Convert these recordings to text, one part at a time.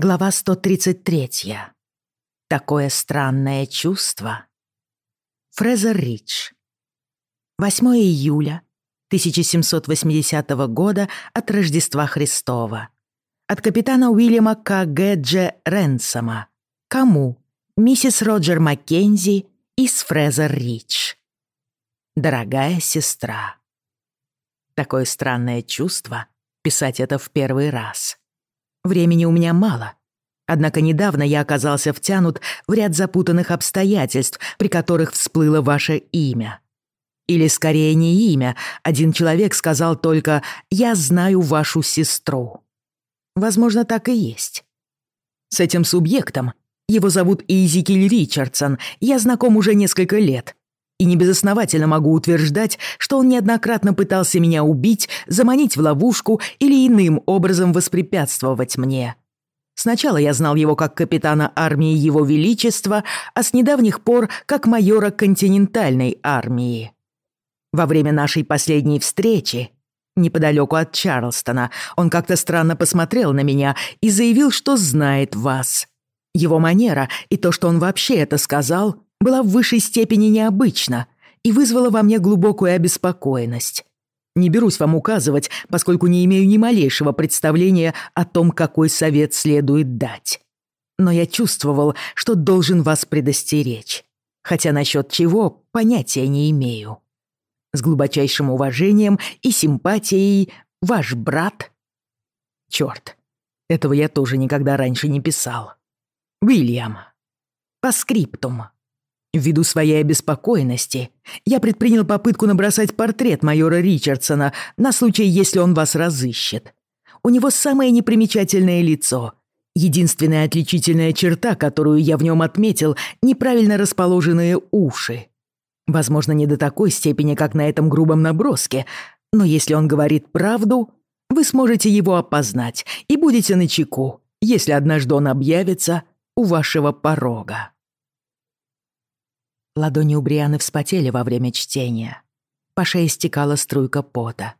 Глава 133. Такое странное чувство. Фрезер Ридж. 8 июля 1780 года от Рождества Христова. От капитана Уильяма К. Г. Дж. Ренсома. Кому? Миссис Роджер Маккензи из Фрезер Ридж. Дорогая сестра. Такое странное чувство писать это в первый раз. Времени у меня мало. Однако недавно я оказался втянут в ряд запутанных обстоятельств, при которых всплыло ваше имя. Или скорее не имя, один человек сказал только «я знаю вашу сестру». Возможно, так и есть. С этим субъектом, его зовут Изикиль Ричардсон, я знаком уже несколько лет, и не безосновательно могу утверждать, что он неоднократно пытался меня убить, заманить в ловушку или иным образом воспрепятствовать мне. Сначала я знал его как капитана армии Его Величества, а с недавних пор как майора континентальной армии. Во время нашей последней встречи, неподалеку от Чарлстона, он как-то странно посмотрел на меня и заявил, что знает вас. Его манера и то, что он вообще это сказал, была в высшей степени необычна и вызвала во мне глубокую обеспокоенность. Не берусь вам указывать, поскольку не имею ни малейшего представления о том, какой совет следует дать. Но я чувствовал, что должен вас предостеречь. Хотя насчет чего понятия не имею. С глубочайшим уважением и симпатией ваш брат... Черт, этого я тоже никогда раньше не писал. Уильям. По скриптум. Ввиду своей обеспокоенности я предпринял попытку набросать портрет майора Ричардсона на случай, если он вас разыщет. У него самое непримечательное лицо. Единственная отличительная черта, которую я в нем отметил, неправильно расположенные уши. Возможно, не до такой степени, как на этом грубом наброске, но если он говорит правду, вы сможете его опознать и будете начеку, если однажды он объявится у вашего порога. Ладони у Брианы вспотели во время чтения. По шее стекала струйка пота.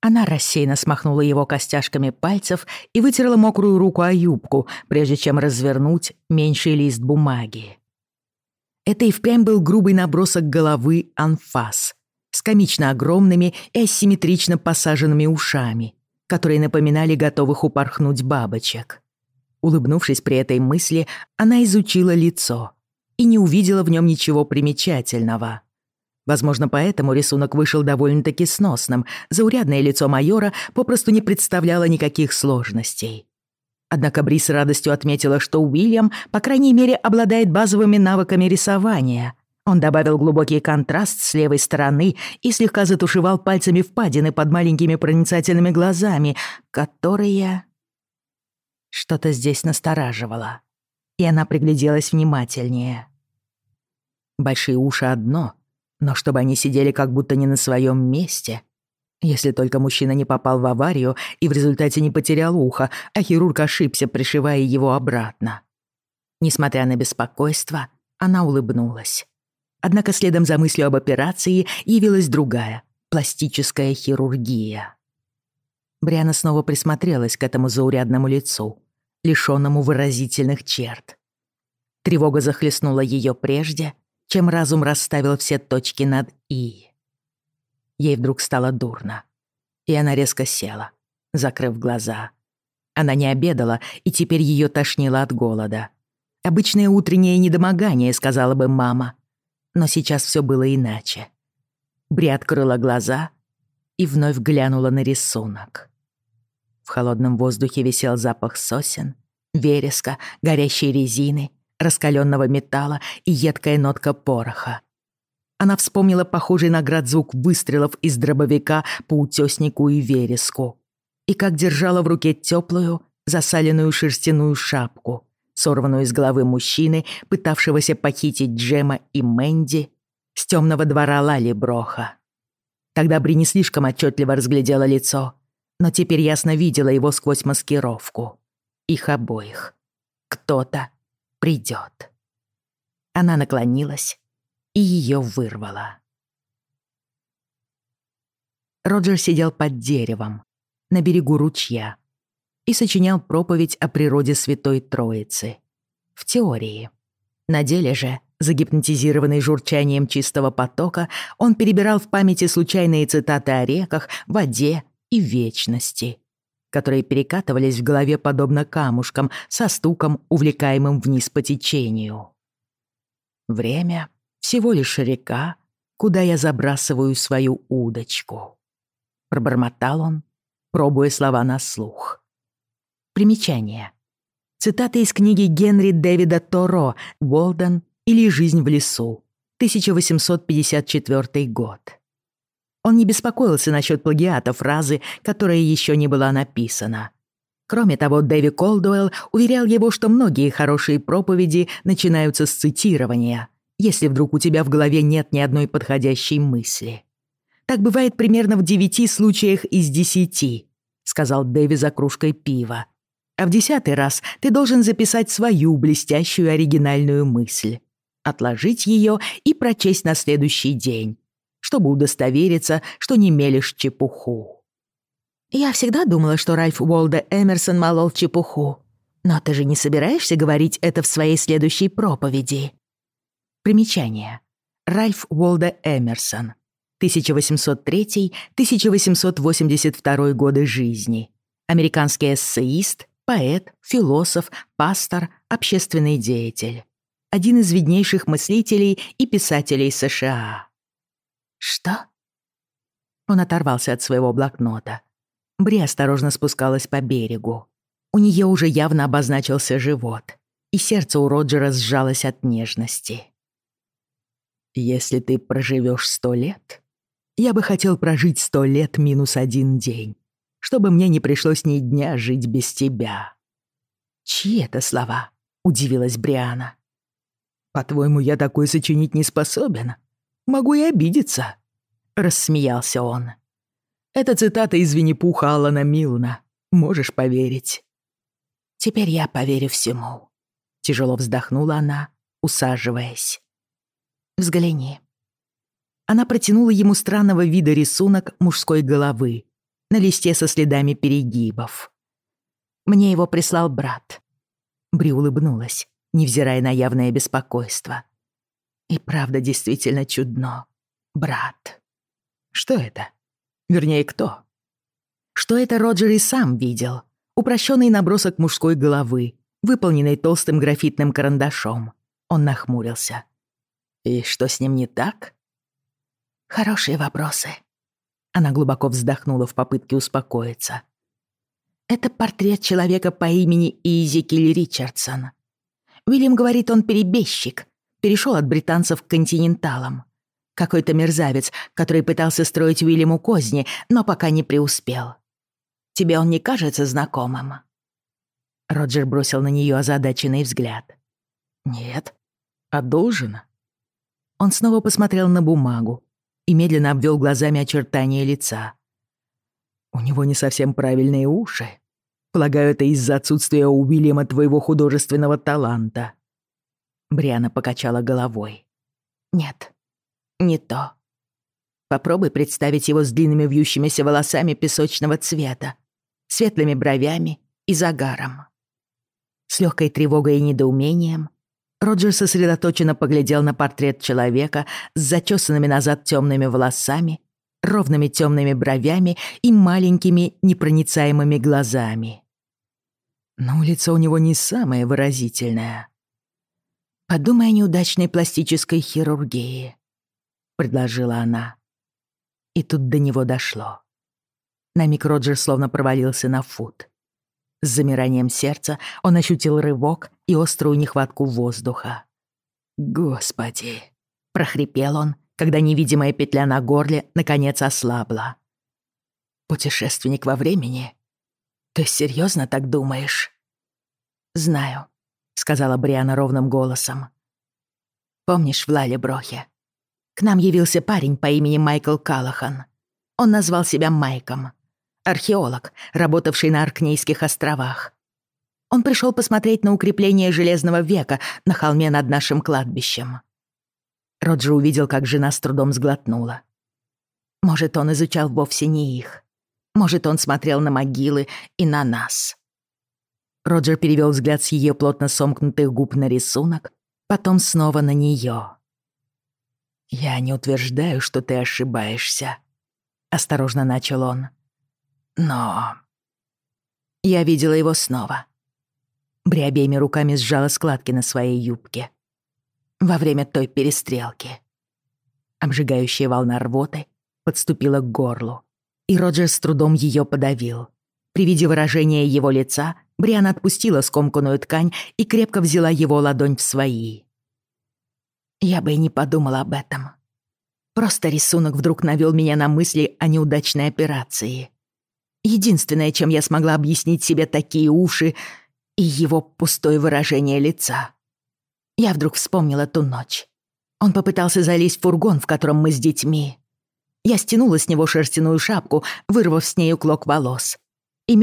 Она рассеянно смахнула его костяшками пальцев и вытерла мокрую руку о юбку, прежде чем развернуть меньший лист бумаги. Это и впрямь был грубый набросок головы анфас, с комично огромными и асимметрично посаженными ушами, которые напоминали готовых упорхнуть бабочек. Улыбнувшись при этой мысли, она изучила лицо — и не увидела в нем ничего примечательного. Возможно, поэтому рисунок вышел довольно-таки сносным, заурядное лицо майора попросту не представляло никаких сложностей. Однако Бри с радостью отметила, что Уильям, по крайней мере, обладает базовыми навыками рисования. Он добавил глубокий контраст с левой стороны и слегка затушевал пальцами впадины под маленькими проницательными глазами, которые... Что-то здесь настораживало и она пригляделась внимательнее. Большие уши одно, но чтобы они сидели как будто не на своем месте. Если только мужчина не попал в аварию и в результате не потерял ухо, а хирург ошибся, пришивая его обратно. Несмотря на беспокойство, она улыбнулась. Однако следом за мыслью об операции явилась другая — пластическая хирургия. Бриана снова присмотрелась к этому заурядному лицу — лишенному выразительных черт. Тревога захлестнула ее прежде, чем разум расставил все точки над «и». Ей вдруг стало дурно, и она резко села, закрыв глаза. Она не обедала, и теперь ее тошнило от голода. «Обычное утреннее недомогание», — сказала бы мама. Но сейчас все было иначе. Бри открыла глаза и вновь глянула на рисунок. В холодном воздухе висел запах сосен, вереска, горящей резины, раскаленного металла и едкая нотка пороха. Она вспомнила похожий на град звук выстрелов из дробовика по утеснику и вереску. И как держала в руке теплую, засаленную шерстяную шапку, сорванную из головы мужчины, пытавшегося похитить Джема и Мэнди с темного двора Лали Броха. Тогда Бри не слишком отчетливо разглядела лицо, но теперь ясно видела его сквозь маскировку. Их обоих. Кто-то придет. Она наклонилась и ее вырвала. Роджер сидел под деревом, на берегу ручья, и сочинял проповедь о природе Святой Троицы. В теории. На деле же, загипнотизированный журчанием чистого потока, он перебирал в памяти случайные цитаты о реках, воде, и вечности, которые перекатывались в голове подобно камушкам со стуком, увлекаемым вниз по течению. Время — всего лишь река, куда я забрасываю свою удочку. Пробормотал он, пробуя слова на слух. Примечание. Цитата из книги Генри Дэвида Торо «Уолден» или «Жизнь в лесу», 1854 год. Он не беспокоился насчет плагиата фразы, которая еще не была написана. Кроме того, Дэви Колдуэлл уверял его, что многие хорошие проповеди начинаются с цитирования, если вдруг у тебя в голове нет ни одной подходящей мысли. «Так бывает примерно в девяти случаях из десяти», — сказал Дэви за кружкой пива. «А в десятый раз ты должен записать свою блестящую оригинальную мысль, отложить ее и прочесть на следующий день чтобы удостовериться, что не мелешь чепуху. Я всегда думала, что Ральф Уолда Эмерсон молол чепуху. Но ты же не собираешься говорить это в своей следующей проповеди? Примечание. Ральф Уолда Эмерсон. 1803-1882 годы жизни. Американский эссеист, поэт, философ, пастор, общественный деятель. Один из виднейших мыслителей и писателей США. «Что?» Он оторвался от своего блокнота. Бри осторожно спускалась по берегу. У нее уже явно обозначился живот, и сердце у Роджера сжалось от нежности. «Если ты проживешь сто лет, я бы хотел прожить сто лет минус один день, чтобы мне не пришлось ни дня жить без тебя». «Чьи это слова?» — удивилась Бриана. По-твоему, я такой сочинить не способен? Могу и обидеться», — рассмеялся он. «Это цитата из Винни-Пуха Алана Милна. Можешь поверить?» «Теперь я поверю всему», — тяжело вздохнула она, усаживаясь. «Взгляни». Она протянула ему странного вида рисунок мужской головы на листе со следами перегибов. Мне его прислал брат. Бри улыбнулась невзирая на явное беспокойство. И правда действительно чудно. Брат. Что это? Вернее, кто? Что это Роджер и сам видел? Упрощенный набросок мужской головы, выполненный толстым графитным карандашом. Он нахмурился. И что с ним не так? Хорошие вопросы. Она глубоко вздохнула в попытке успокоиться. Это портрет человека по имени Изи Килли Ричардсон. Уильям говорит, он перебежчик, перешел от британцев к континенталам. Какой-то мерзавец, который пытался строить Уильяму козни, но пока не преуспел. Тебе он не кажется знакомым?» Роджер бросил на нее озадаченный взгляд. «Нет. А должен?» Он снова посмотрел на бумагу и медленно обвел глазами очертания лица. «У него не совсем правильные уши. Полагаю, это из-за отсутствия у Уильяма твоего художественного таланта». Бриана покачала головой. «Нет, не то. Попробуй представить его с длинными вьющимися волосами песочного цвета, светлыми бровями и загаром». С легкой тревогой и недоумением Роджер сосредоточенно поглядел на портрет человека с зачесанными назад темными волосами, ровными темными бровями и маленькими непроницаемыми глазами. Но лицо у него не самое выразительное. «Подумай о неудачной пластической хирургии», — предложила она. И тут до него дошло. На миг Роджер словно провалился на фут. С замиранием сердца он ощутил рывок и острую нехватку воздуха. «Господи!» — прохрипел он, когда невидимая петля на горле наконец ослабла. «Путешественник во времени? Ты серьезно так думаешь?» «Знаю», — сказала Бриана ровным голосом. «Помнишь в Лале К нам явился парень по имени Майкл Калахан. Он назвал себя Майком. Археолог, работавший на Аркнейских островах. Он пришел посмотреть на укрепление Железного века на холме над нашим кладбищем». Роджер увидел, как жена с трудом сглотнула. Может, он изучал вовсе не их. Может, он смотрел на могилы и на нас. Роджер перевел взгляд с ее плотно сомкнутых губ на рисунок, потом снова на нее. «Я не утверждаю, что ты ошибаешься», — осторожно начал он. «Но...» Я видела его снова. Бри обеими руками сжала складки на своей юбке. Во время той перестрелки. Обжигающая волна рвоты подступила к горлу, и Роджер с трудом ее подавил. При виде выражения его лица — Бриан отпустила скомканную ткань и крепко взяла его ладонь в свои. Я бы и не подумала об этом. Просто рисунок вдруг навел меня на мысли о неудачной операции. Единственное, чем я смогла объяснить себе такие уши и его пустое выражение лица. Я вдруг вспомнила ту ночь. Он попытался залезть в фургон, в котором мы с детьми. Я стянула с него шерстяную шапку, вырвав с нею клок волос. И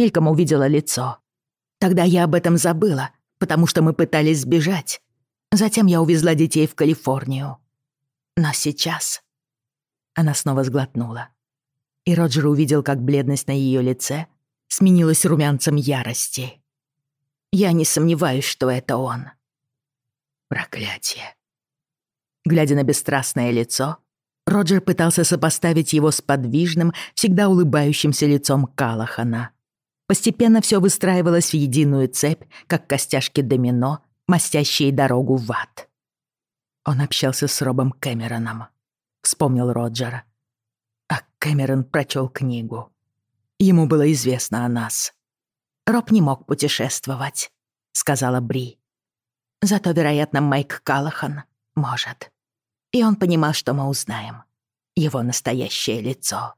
мельком увидела лицо. Тогда я об этом забыла, потому что мы пытались сбежать. Затем я увезла детей в Калифорнию. Но сейчас... Она снова сглотнула. И Роджер увидел, как бледность на ее лице сменилась румянцем ярости. Я не сомневаюсь, что это он. Проклятие. Глядя на бесстрастное лицо, Роджер пытался сопоставить его с подвижным, всегда улыбающимся лицом Калахана. Постепенно все выстраивалось в единую цепь, как костяшки домино, мастящие дорогу в ад. Он общался с Робом Кэмероном. Вспомнил Роджера. А Кэмерон прочел книгу. Ему было известно о нас. Роб не мог путешествовать, сказала Бри. Зато, вероятно, Майк Калахан может. И он понимал, что мы узнаем. Его настоящее лицо.